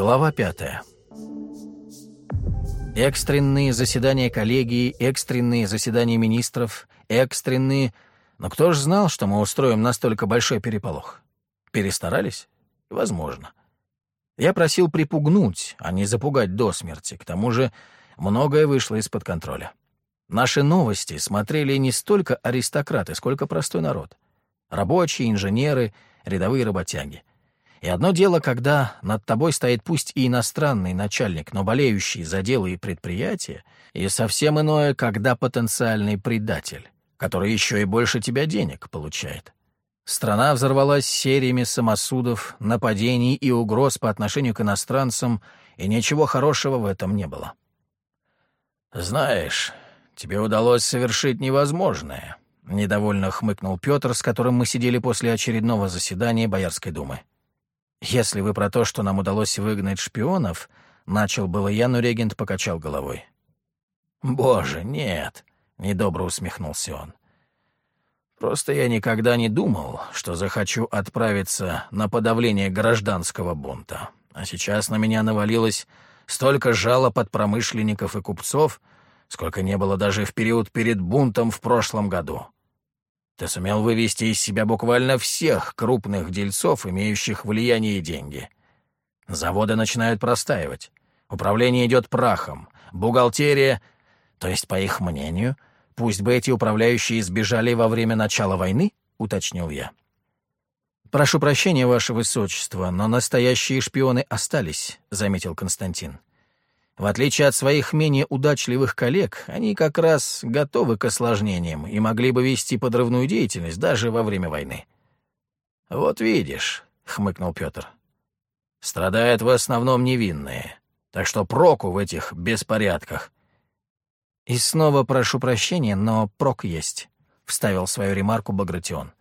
Глава пятая. Экстренные заседания коллегии, экстренные заседания министров, экстренные... Но кто ж знал, что мы устроим настолько большой переполох? Перестарались? Возможно. Я просил припугнуть, а не запугать до смерти. К тому же многое вышло из-под контроля. Наши новости смотрели не столько аристократы, сколько простой народ. Рабочие, инженеры, рядовые работяги. И одно дело, когда над тобой стоит пусть и иностранный начальник, но болеющий за дело и предприятие, и совсем иное, когда потенциальный предатель, который еще и больше тебя денег получает. Страна взорвалась сериями самосудов, нападений и угроз по отношению к иностранцам, и ничего хорошего в этом не было. «Знаешь, тебе удалось совершить невозможное», — недовольно хмыкнул Петр, с которым мы сидели после очередного заседания Боярской думы. «Если вы про то, что нам удалось выгнать шпионов», — начал было я, но регент покачал головой. «Боже, нет», — недобро усмехнулся он. «Просто я никогда не думал, что захочу отправиться на подавление гражданского бунта. А сейчас на меня навалилось столько жалоб от промышленников и купцов, сколько не было даже в период перед бунтом в прошлом году. Ты сумел вывести из себя буквально всех крупных дельцов, имеющих влияние и деньги. Заводы начинают простаивать. Управление идет прахом. Бухгалтерия... То есть, по их мнению, пусть бы эти управляющие сбежали во время начала войны, уточнил я. «Прошу прощения, Ваше Высочество, но настоящие шпионы остались», — заметил Константин. В отличие от своих менее удачливых коллег, они как раз готовы к осложнениям и могли бы вести подрывную деятельность даже во время войны. «Вот видишь», — хмыкнул Петр, — «страдают в основном невинные, так что проку в этих беспорядках». «И снова прошу прощения, но прок есть», — вставил свою ремарку Багратион.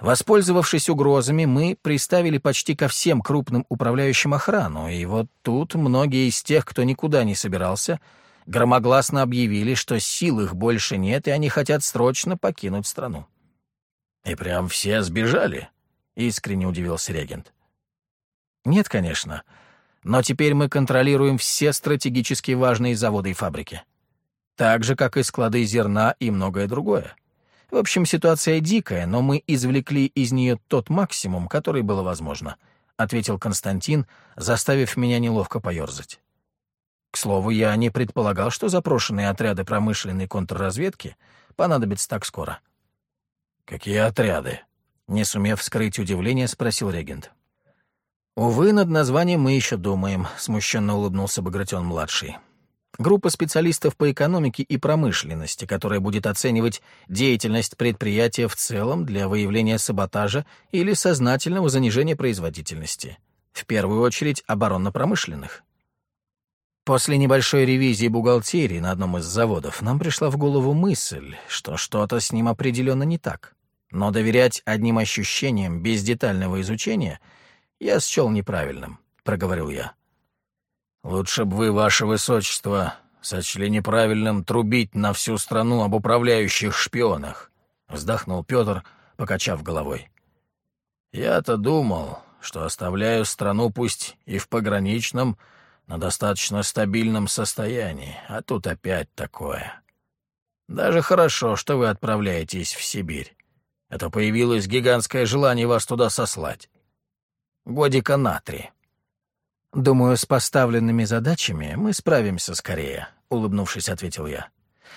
Воспользовавшись угрозами, мы приставили почти ко всем крупным управляющим охрану, и вот тут многие из тех, кто никуда не собирался, громогласно объявили, что сил их больше нет, и они хотят срочно покинуть страну. «И прям все сбежали?» — искренне удивился регент. «Нет, конечно. Но теперь мы контролируем все стратегически важные заводы и фабрики. Так же, как и склады зерна и многое другое. В общем, ситуация дикая, но мы извлекли из нее тот максимум, который было возможно», — ответил Константин, заставив меня неловко поерзать. К слову, я не предполагал, что запрошенные отряды промышленной контрразведки понадобятся так скоро. «Какие отряды?» — не сумев скрыть удивление, спросил регент. «Увы, над названием мы еще думаем», — смущенно улыбнулся Багратион-младший. Группа специалистов по экономике и промышленности, которая будет оценивать деятельность предприятия в целом для выявления саботажа или сознательного занижения производительности. В первую очередь оборонно-промышленных. После небольшой ревизии бухгалтерии на одном из заводов нам пришла в голову мысль, что что-то с ним определенно не так. Но доверять одним ощущениям без детального изучения я счел неправильным, — проговорил я. «Лучше бы вы, ваше высочество, сочли неправильным трубить на всю страну об управляющих шпионах», — вздохнул Петр, покачав головой. «Я-то думал, что оставляю страну пусть и в пограничном, но достаточно стабильном состоянии, а тут опять такое. Даже хорошо, что вы отправляетесь в Сибирь. Это появилось гигантское желание вас туда сослать. Годика на три». «Думаю, с поставленными задачами мы справимся скорее», — улыбнувшись, ответил я.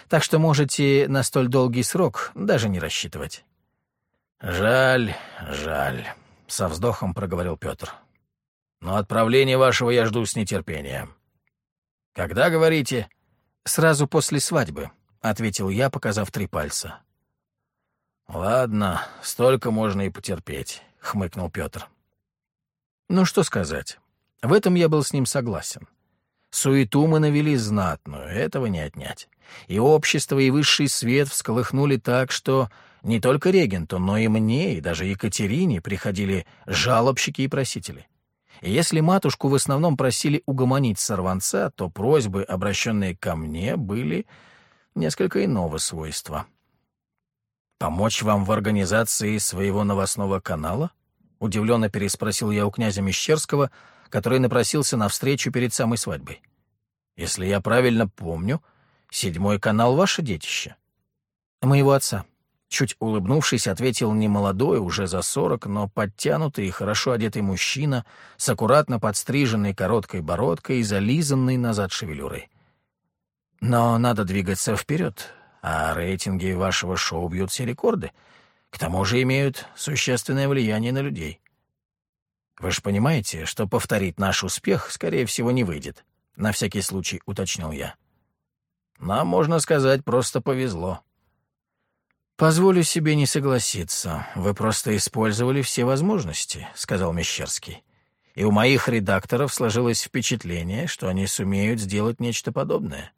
«Так что можете на столь долгий срок даже не рассчитывать». «Жаль, жаль», — со вздохом проговорил Петр. «Но отправление вашего я жду с нетерпением». «Когда, говорите?» «Сразу после свадьбы», — ответил я, показав три пальца. «Ладно, столько можно и потерпеть», — хмыкнул Петр. «Ну что сказать. В этом я был с ним согласен. Суету мы навели знатную, этого не отнять. И общество, и высший свет всколыхнули так, что не только регенту, но и мне, и даже Екатерине приходили жалобщики и просители. И если матушку в основном просили угомонить сорванца, то просьбы, обращенные ко мне, были несколько иного свойства. «Помочь вам в организации своего новостного канала?» — удивленно переспросил я у князя Мещерского — который напросился на встречу перед самой свадьбой. Если я правильно помню, седьмой канал — ваше детище. Моего отца. Чуть улыбнувшись, ответил немолодой, уже за сорок, но подтянутый и хорошо одетый мужчина с аккуратно подстриженной короткой бородкой и зализанной назад шевелюрой. Но надо двигаться вперед, а рейтинги вашего шоу бьют все рекорды. К тому же имеют существенное влияние на людей. Вы же понимаете, что повторить наш успех, скорее всего, не выйдет. На всякий случай уточнил я. Нам, можно сказать, просто повезло. «Позволю себе не согласиться. Вы просто использовали все возможности», — сказал Мещерский. «И у моих редакторов сложилось впечатление, что они сумеют сделать нечто подобное.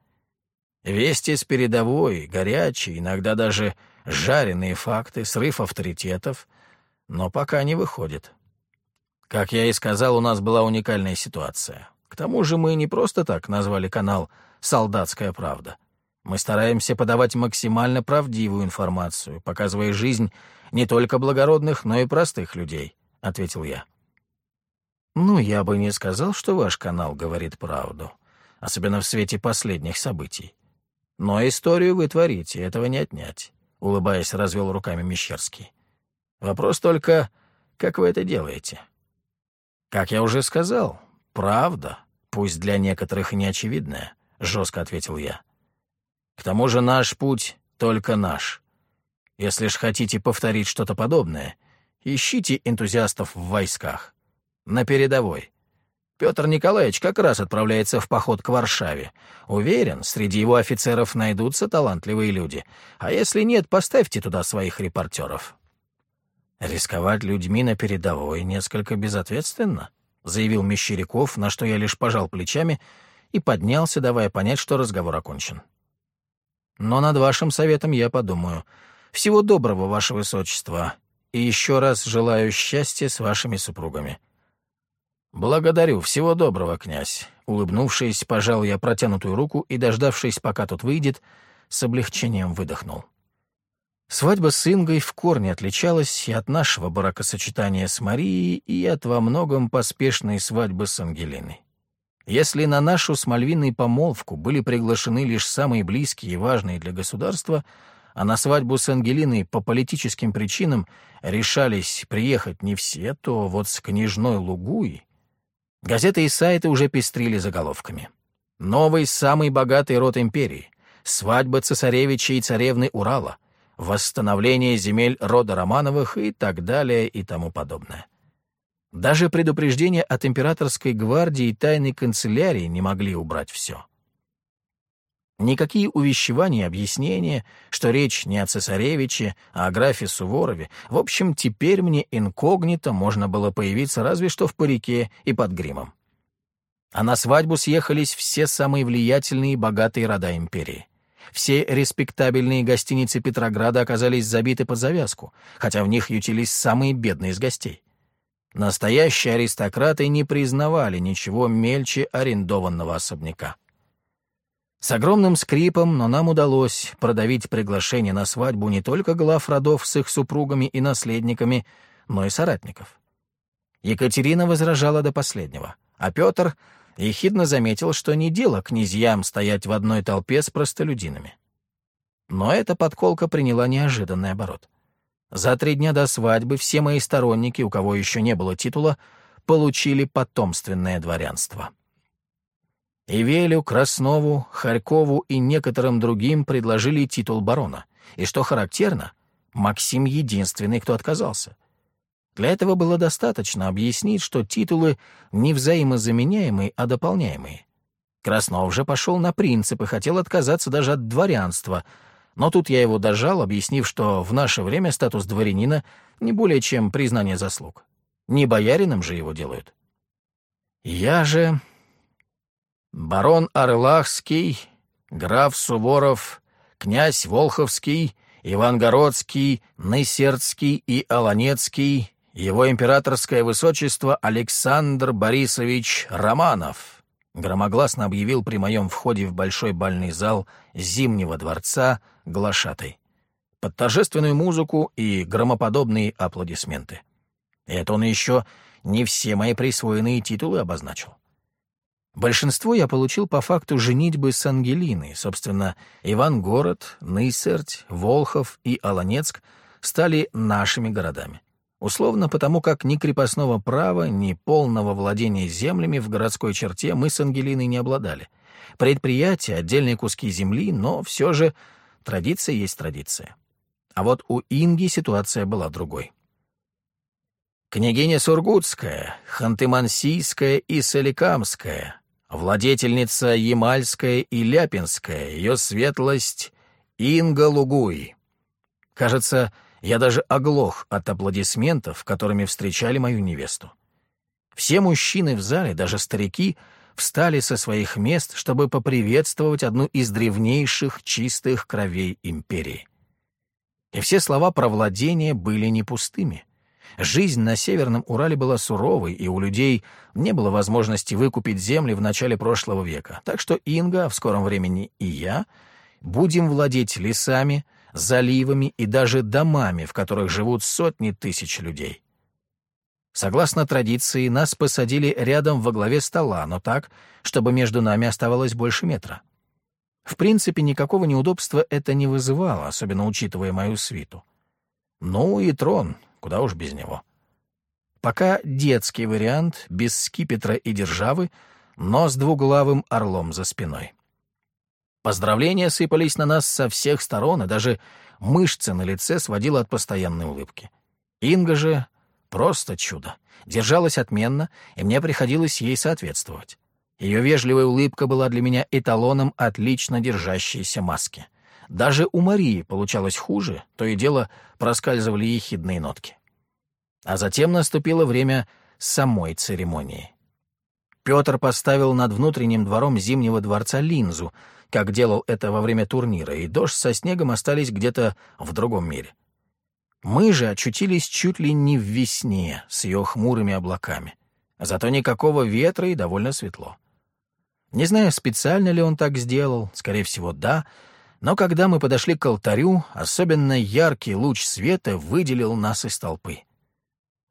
Вести с передовой, горячие, иногда даже жареные факты, срыв авторитетов, но пока не выходит. Как я и сказал, у нас была уникальная ситуация. К тому же мы не просто так назвали канал «Солдатская правда». Мы стараемся подавать максимально правдивую информацию, показывая жизнь не только благородных, но и простых людей», — ответил я. «Ну, я бы не сказал, что ваш канал говорит правду, особенно в свете последних событий. Но историю вы творите, этого не отнять», — улыбаясь, развел руками Мещерский. «Вопрос только, как вы это делаете?» «Как я уже сказал, правда, пусть для некоторых и не очевидная», — жестко ответил я. К тому же наш путь только наш. Если ж хотите повторить что-то подобное, ищите энтузиастов в войсках. На передовой. Петр Николаевич как раз отправляется в поход к Варшаве. Уверен, среди его офицеров найдутся талантливые люди. А если нет, поставьте туда своих репортеров. «Рисковать людьми на передовой несколько безответственно», — заявил Мещеряков, на что я лишь пожал плечами и поднялся, давая понять, что разговор окончен. Но над вашим советом я подумаю. Всего доброго, ваше высочество, и еще раз желаю счастья с вашими супругами». «Благодарю, всего доброго, князь», — улыбнувшись, пожал я протянутую руку и, дождавшись, пока тот выйдет, с облегчением выдохнул. Свадьба с Ингой в корне отличалась и от нашего бракосочетания с Марией, и от во многом поспешной свадьбы с Ангелиной. Если на нашу с Мальвиной помолвку были приглашены лишь самые близкие и важные для государства, а на свадьбу с Ангелиной по политическим причинам решались приехать не все, то вот с княжной Лугуи газеты и сайты уже пестрили заголовками. Новый самый богатый род империи, свадьба цесаревича и царевны Урала, восстановление земель рода Романовых и так далее и тому подобное. Даже предупреждения от императорской гвардии и тайной канцелярии не могли убрать все. Никакие увещевания и объяснения, что речь не о цесаревиче, а о графе Суворове. В общем, теперь мне инкогнито можно было появиться разве что в парике и под гримом. А на свадьбу съехались все самые влиятельные и богатые рода империи. Все респектабельные гостиницы Петрограда оказались забиты под завязку, хотя в них ютились самые бедные из гостей. Настоящие аристократы не признавали ничего мельче арендованного особняка. С огромным скрипом, но нам удалось продавить приглашение на свадьбу не только глав родов с их супругами и наследниками, но и соратников. Екатерина возражала до последнего, а Петр ехидно заметил, что не дело князьям стоять в одной толпе с простолюдинами. Но эта подколка приняла неожиданный оборот. За три дня до свадьбы все мои сторонники, у кого еще не было титула, получили потомственное дворянство. Ивелю, Краснову, Харькову и некоторым другим предложили титул барона. И что характерно, Максим единственный, кто отказался. Для этого было достаточно объяснить, что титулы не взаимозаменяемые, а дополняемые. Краснов же пошел на принцип и хотел отказаться даже от дворянства — но тут я его дожал, объяснив, что в наше время статус дворянина не более чем признание заслуг. Не боярином же его делают. Я же... Барон Орлахский, граф Суворов, князь Волховский, Ивангородский, Нысердский и Аланецкий, его императорское высочество Александр Борисович Романов, громогласно объявил при моем входе в большой бальный зал Зимнего дворца глашатай. Под торжественную музыку и громоподобные аплодисменты. И это он еще не все мои присвоенные титулы обозначил. Большинство я получил по факту женитьбы с Ангелиной. Собственно, Ивангород, Нысерть, Волхов и Аланецк стали нашими городами. Условно потому, как ни крепостного права, ни полного владения землями в городской черте мы с Ангелиной не обладали. Предприятия, отдельные куски земли, но все же традиция есть традиция. А вот у Инги ситуация была другой. Княгиня Сургутская, Ханты-Мансийская и Соликамская, владетельница Ямальская и Ляпинская, ее светлость Инга Лугуй. Кажется, я даже оглох от аплодисментов, которыми встречали мою невесту. Все мужчины в зале, даже старики, встали со своих мест, чтобы поприветствовать одну из древнейших чистых кровей империи. И все слова про владение были не пустыми — Жизнь на Северном Урале была суровой, и у людей не было возможности выкупить земли в начале прошлого века. Так что Инга, а в скором времени и я, будем владеть лесами, заливами и даже домами, в которых живут сотни тысяч людей. Согласно традиции, нас посадили рядом во главе стола, но так, чтобы между нами оставалось больше метра. В принципе, никакого неудобства это не вызывало, особенно учитывая мою свиту. Ну и трон, Куда уж без него. Пока детский вариант, без скипетра и державы, но с двуглавым орлом за спиной. Поздравления сыпались на нас со всех сторон, и даже мышцы на лице сводила от постоянной улыбки. Инга же просто чудо. Держалась отменно, и мне приходилось ей соответствовать. Ее вежливая улыбка была для меня эталоном отлично держащейся маски. Даже у Марии получалось хуже, то и дело проскальзывали ехидные нотки. А затем наступило время самой церемонии. Петр поставил над внутренним двором Зимнего дворца линзу, как делал это во время турнира, и дождь со снегом остались где-то в другом мире. Мы же очутились чуть ли не в весне с ее хмурыми облаками. Зато никакого ветра и довольно светло. Не знаю, специально ли он так сделал, скорее всего, да — но когда мы подошли к алтарю, особенно яркий луч света выделил нас из толпы.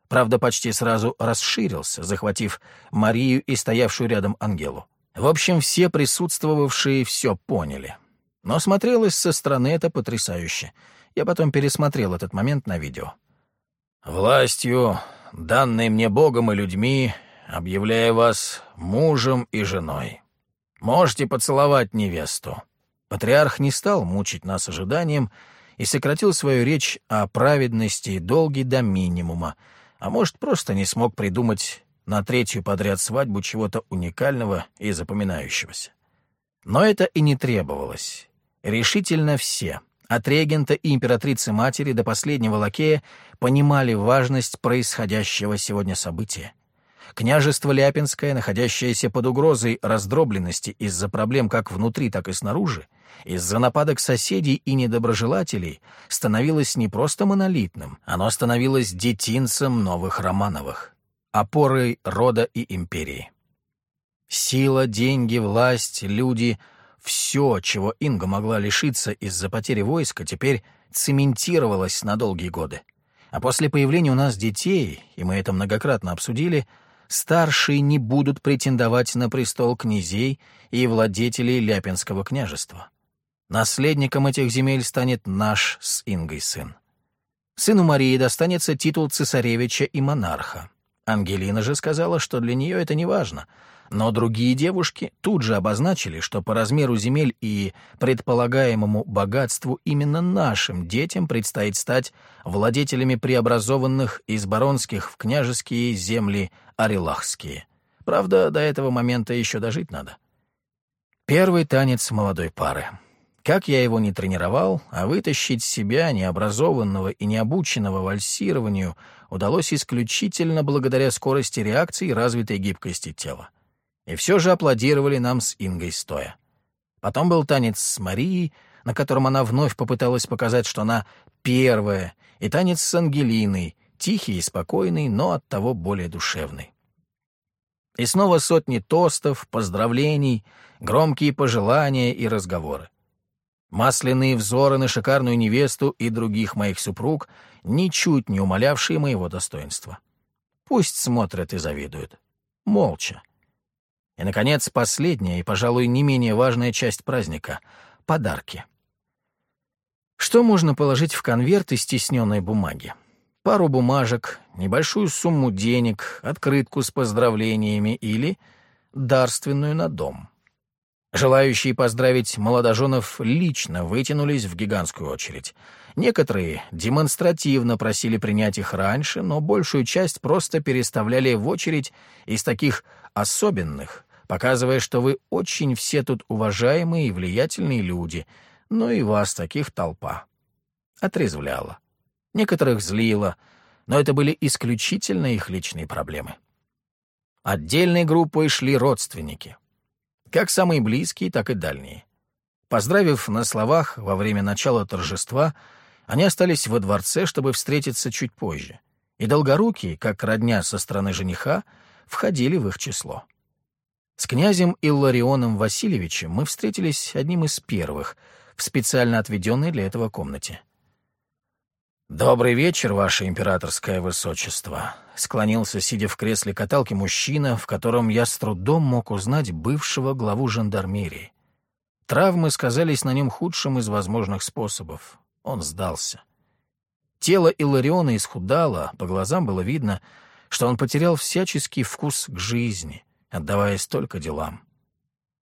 Правда, почти сразу расширился, захватив Марию и стоявшую рядом Ангелу. В общем, все присутствовавшие все поняли. Но смотрелось со стороны это потрясающе. Я потом пересмотрел этот момент на видео. «Властью, данной мне Богом и людьми, объявляю вас мужем и женой. Можете поцеловать невесту», Патриарх не стал мучить нас ожиданием и сократил свою речь о праведности и долге до минимума, а может, просто не смог придумать на третью подряд свадьбу чего-то уникального и запоминающегося. Но это и не требовалось. Решительно все, от регента и императрицы-матери до последнего лакея, понимали важность происходящего сегодня события. Княжество Ляпинское, находящееся под угрозой раздробленности из-за проблем как внутри, так и снаружи, из-за нападок соседей и недоброжелателей, становилось не просто монолитным, оно становилось детинцем новых Романовых, опорой рода и империи. Сила, деньги, власть, люди — все, чего Инга могла лишиться из-за потери войска, теперь цементировалось на долгие годы. А после появления у нас детей, и мы это многократно обсудили — старшие не будут претендовать на престол князей и владетелей Ляпинского княжества. Наследником этих земель станет наш с Ингой сын. Сыну Марии достанется титул цесаревича и монарха. Ангелина же сказала, что для нее это не важно — но другие девушки тут же обозначили, что по размеру земель и предполагаемому богатству именно нашим детям предстоит стать владетелями преобразованных из баронских в княжеские земли Арилахские. Правда, до этого момента еще дожить надо. Первый танец молодой пары. Как я его не тренировал, а вытащить себя, необразованного и необученного вальсированию, удалось исключительно благодаря скорости реакции и развитой гибкости тела. И все же аплодировали нам с Ингой стоя. Потом был танец с Марией, на котором она вновь попыталась показать, что она первая, и танец с Ангелиной, тихий и спокойный, но оттого более душевный. И снова сотни тостов, поздравлений, громкие пожелания и разговоры. Масляные взоры на шикарную невесту и других моих супруг, ничуть не умалявшие моего достоинства. Пусть смотрят и завидуют. Молча. И, наконец, последняя и, пожалуй, не менее важная часть праздника — подарки. Что можно положить в конверт из стесненной бумаги? Пару бумажек, небольшую сумму денег, открытку с поздравлениями или дарственную на дом. Желающие поздравить молодоженов лично вытянулись в гигантскую очередь. Некоторые демонстративно просили принять их раньше, но большую часть просто переставляли в очередь из таких особенных, показывая, что вы очень все тут уважаемые и влиятельные люди, но и вас таких толпа. Отрезвляло. Некоторых злило, но это были исключительно их личные проблемы. Отдельной группой шли родственники как самые близкие, так и дальние. Поздравив на словах во время начала торжества, они остались во дворце, чтобы встретиться чуть позже, и долгорукие, как родня со стороны жениха, входили в их число. С князем Илларионом Васильевичем мы встретились одним из первых в специально отведенной для этого комнате. «Добрый вечер, ваше императорское высочество», — склонился, сидя в кресле каталки, мужчина, в котором я с трудом мог узнать бывшего главу жандармерии. Травмы сказались на нем худшим из возможных способов. Он сдался. Тело Илариона исхудало, по глазам было видно, что он потерял всяческий вкус к жизни, отдаваясь только делам.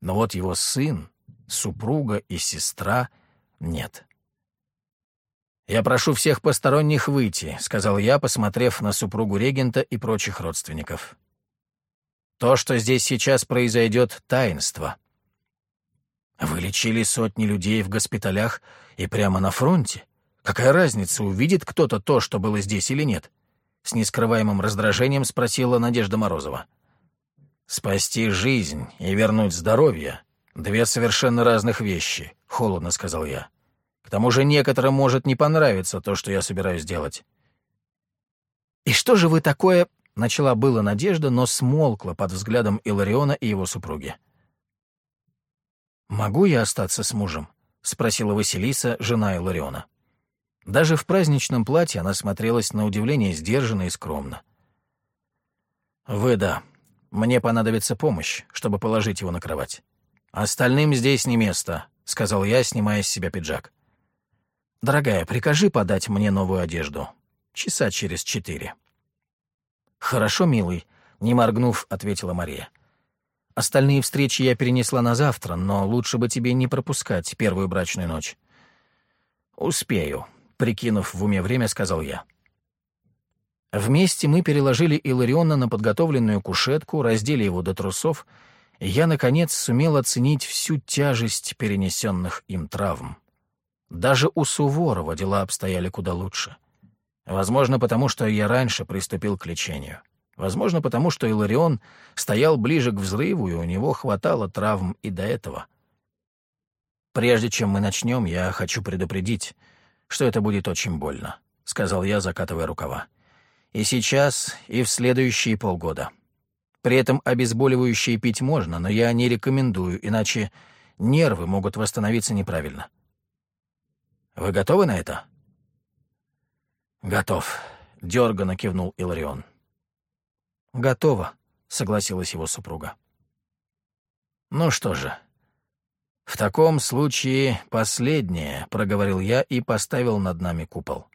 Но вот его сын, супруга и сестра — нет. «Я прошу всех посторонних выйти», — сказал я, посмотрев на супругу регента и прочих родственников. «То, что здесь сейчас произойдет, — таинство». «Вы лечили сотни людей в госпиталях и прямо на фронте? Какая разница, увидит кто-то то, что было здесь или нет?» С нескрываемым раздражением спросила Надежда Морозова. «Спасти жизнь и вернуть здоровье — две совершенно разных вещи», — холодно сказал я. К тому же некоторым может не понравиться то, что я собираюсь делать. «И что же вы такое...» — начала была Надежда, но смолкла под взглядом Илариона и его супруги. «Могу я остаться с мужем?» — спросила Василиса, жена Илариона. Даже в праздничном платье она смотрелась на удивление сдержанно и скромно. «Вы да. Мне понадобится помощь, чтобы положить его на кровать. Остальным здесь не место», — сказал я, снимая с себя пиджак. «Дорогая, прикажи подать мне новую одежду. Часа через четыре». «Хорошо, милый», — не моргнув, ответила Мария. «Остальные встречи я перенесла на завтра, но лучше бы тебе не пропускать первую брачную ночь». «Успею», — прикинув в уме время, сказал я. Вместе мы переложили Илариона на подготовленную кушетку, раздели его до трусов, и я, наконец, сумел оценить всю тяжесть перенесенных им травм. Даже у Суворова дела обстояли куда лучше. Возможно, потому что я раньше приступил к лечению. Возможно, потому что Иларион стоял ближе к взрыву, и у него хватало травм и до этого. «Прежде чем мы начнем, я хочу предупредить, что это будет очень больно», — сказал я, закатывая рукава. «И сейчас, и в следующие полгода. При этом обезболивающие пить можно, но я не рекомендую, иначе нервы могут восстановиться неправильно». Вы готовы на это?» «Готов», — дерганно кивнул Иларион. «Готово», — согласилась его супруга. «Ну что же, в таком случае последнее», — проговорил я и поставил над нами купол.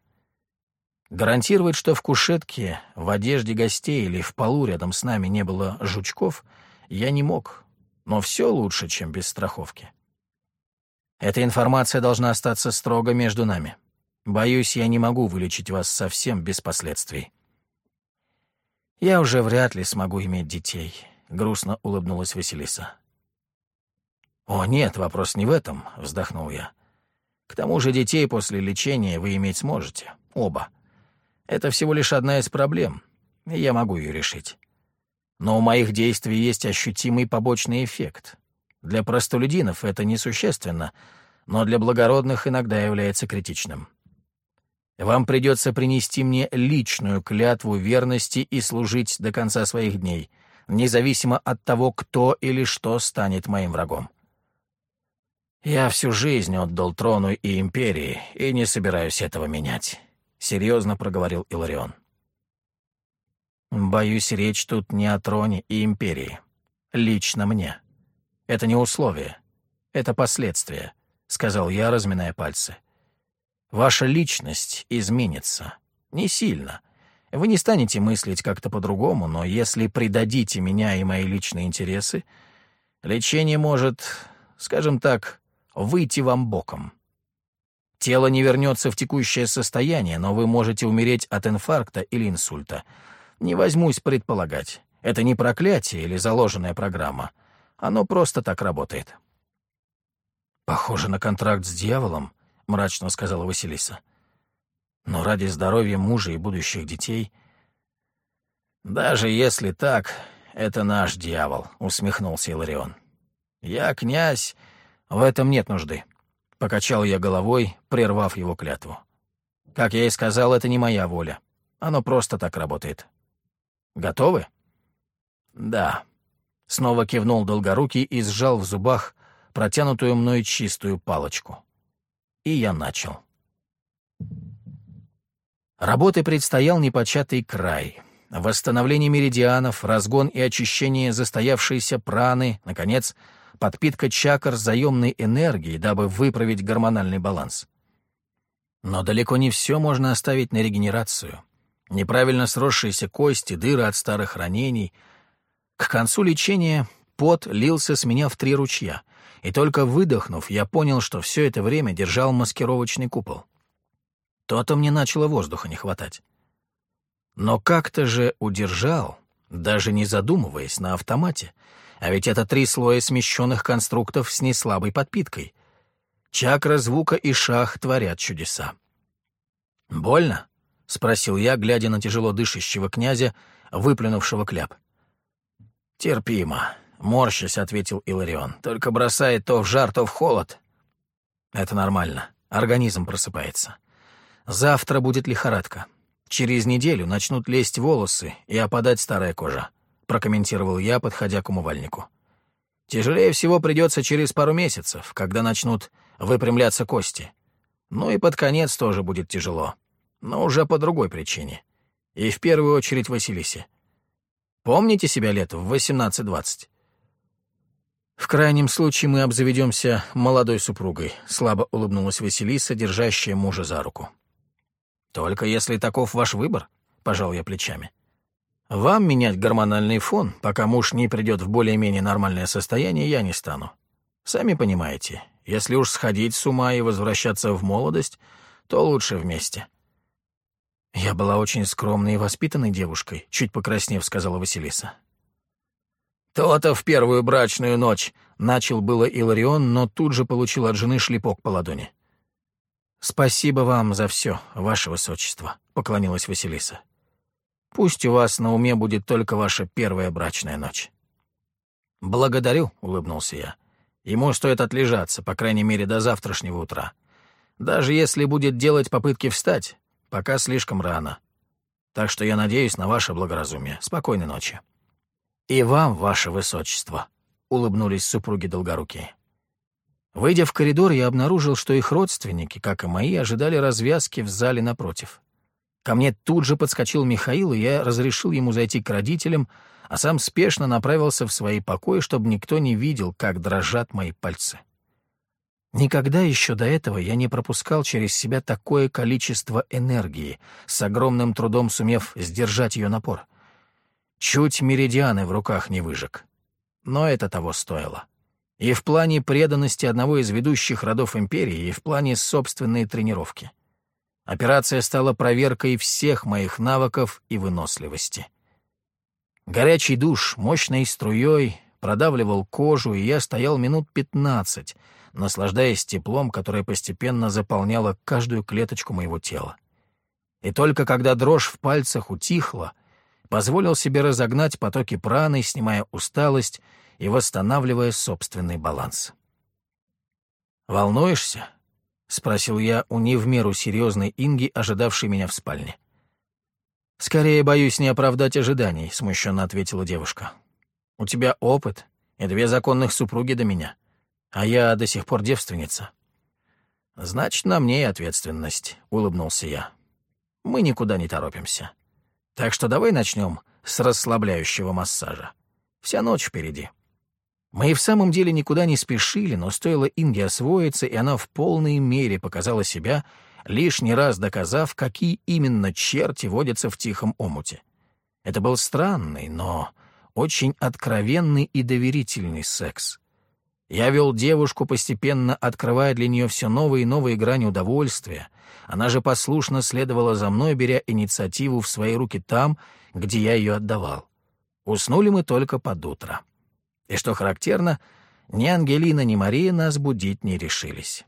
Гарантировать, что в кушетке, в одежде гостей или в полу рядом с нами не было жучков, я не мог, но все лучше, чем без страховки. Эта информация должна остаться строго между нами. Боюсь, я не могу вылечить вас совсем без последствий». «Я уже вряд ли смогу иметь детей», — грустно улыбнулась Василиса. «О, нет, вопрос не в этом», — вздохнул я. «К тому же детей после лечения вы иметь сможете. Оба. Это всего лишь одна из проблем, и я могу ее решить. Но у моих действий есть ощутимый побочный эффект. Для простолюдинов это несущественно, но для благородных иногда является критичным. Вам придется принести мне личную клятву верности и служить до конца своих дней, независимо от того, кто или что станет моим врагом. Я всю жизнь отдал трону и империи и не собираюсь этого менять», — серьезно проговорил Иларион. Боюсь, речь тут не о троне и империи. Лично мне. Это не условие. Это последствия, — сказал я, разминая пальцы. Ваша личность изменится. Не сильно. Вы не станете мыслить как-то по-другому, но если предадите меня и мои личные интересы, лечение может, скажем так, выйти вам боком. Тело не вернется в текущее состояние, но вы можете умереть от инфаркта или инсульта. Не возьмусь предполагать. Это не проклятие или заложенная программа. Оно просто так работает. «Похоже на контракт с дьяволом», — мрачно сказала Василиса. «Но ради здоровья мужа и будущих детей...» «Даже если так, это наш дьявол», — усмехнулся Иларион. «Я князь, в этом нет нужды». Покачал я головой, прервав его клятву. Как я и сказал, это не моя воля. Оно просто так работает. Готовы? Да. Снова кивнул Долгорукий и сжал в зубах протянутую мной чистую палочку. И я начал. Работы предстоял непочатый край. Восстановление меридианов, разгон и очищение застоявшейся праны, наконец, подпитка чакр заемной энергией, дабы выправить гормональный баланс. Но далеко не все можно оставить на регенерацию. Неправильно сросшиеся кости, дыры от старых ранений. К концу лечения пот лился с меня в три ручья, и только выдохнув, я понял, что все это время держал маскировочный купол. То-то мне начало воздуха не хватать. Но как-то же удержал, даже не задумываясь, на автомате — а ведь это три слоя смещенных конструктов с неслабой подпиткой. Чакра звука и шах творят чудеса. «Больно?» — спросил я, глядя на тяжело дышащего князя, выплюнувшего кляп. «Терпимо», — морщась ответил Иларион. «Только бросает то в жар, то в холод». «Это нормально. Организм просыпается. Завтра будет лихорадка. Через неделю начнут лезть волосы и опадать старая кожа. — прокомментировал я, подходя к умывальнику. «Тяжелее всего придется через пару месяцев, когда начнут выпрямляться кости. Ну и под конец тоже будет тяжело, но уже по другой причине. И в первую очередь Василисе. Помните себя лет в 18-20?» «В крайнем случае мы обзаведемся молодой супругой», — слабо улыбнулась Василиса, держащая мужа за руку. «Только если таков ваш выбор», — пожал я плечами. Вам менять гормональный фон, пока муж не придет в более-менее нормальное состояние, я не стану. Сами понимаете, если уж сходить с ума и возвращаться в молодость, то лучше вместе. Я была очень скромной и воспитанной девушкой, чуть покраснев, сказала Василиса. То-то в первую брачную ночь начал было Иларион, но тут же получил от жены шлепок по ладони. «Спасибо вам за все, ваше высочество», — поклонилась Василиса. Пусть у вас на уме будет только ваша первая брачная ночь». «Благодарю», — улыбнулся я. «Ему стоит отлежаться, по крайней мере, до завтрашнего утра. Даже если будет делать попытки встать, пока слишком рано. Так что я надеюсь на ваше благоразумие. Спокойной ночи». «И вам, ваше высочество», — улыбнулись супруги Долгорукие. Выйдя в коридор, я обнаружил, что их родственники, как и мои, ожидали развязки в зале напротив. Ко мне тут же подскочил Михаил, и я разрешил ему зайти к родителям, а сам спешно направился в свои покои, чтобы никто не видел, как дрожат мои пальцы. Никогда еще до этого я не пропускал через себя такое количество энергии, с огромным трудом сумев сдержать ее напор. Чуть меридианы в руках не выжег. Но это того стоило. И в плане преданности одного из ведущих родов империи, и в плане собственной тренировки — Операция стала проверкой всех моих навыков и выносливости. Горячий душ мощной струей продавливал кожу, и я стоял минут пятнадцать, наслаждаясь теплом, которое постепенно заполняло каждую клеточку моего тела. И только когда дрожь в пальцах утихла, позволил себе разогнать потоки праны, снимая усталость и восстанавливая собственный баланс. «Волнуешься?» — спросил я у не в меру серьезной Инги, ожидавшей меня в спальне. «Скорее боюсь не оправдать ожиданий», — смущенно ответила девушка. «У тебя опыт и две законных супруги до меня, а я до сих пор девственница». «Значит, на мне и ответственность», — улыбнулся я. «Мы никуда не торопимся. Так что давай начнем с расслабляющего массажа. Вся ночь впереди. Мы и в самом деле никуда не спешили, но стоило Инге освоиться, и она в полной мере показала себя, лишний раз доказав, какие именно черти водятся в тихом омуте. Это был странный, но очень откровенный и доверительный секс. Я вел девушку, постепенно открывая для нее все новые и новые грани удовольствия. Она же послушно следовала за мной, беря инициативу в свои руки там, где я ее отдавал. Уснули мы только под утро. И что характерно, ни Ангелина, ни Мария нас будить не решились.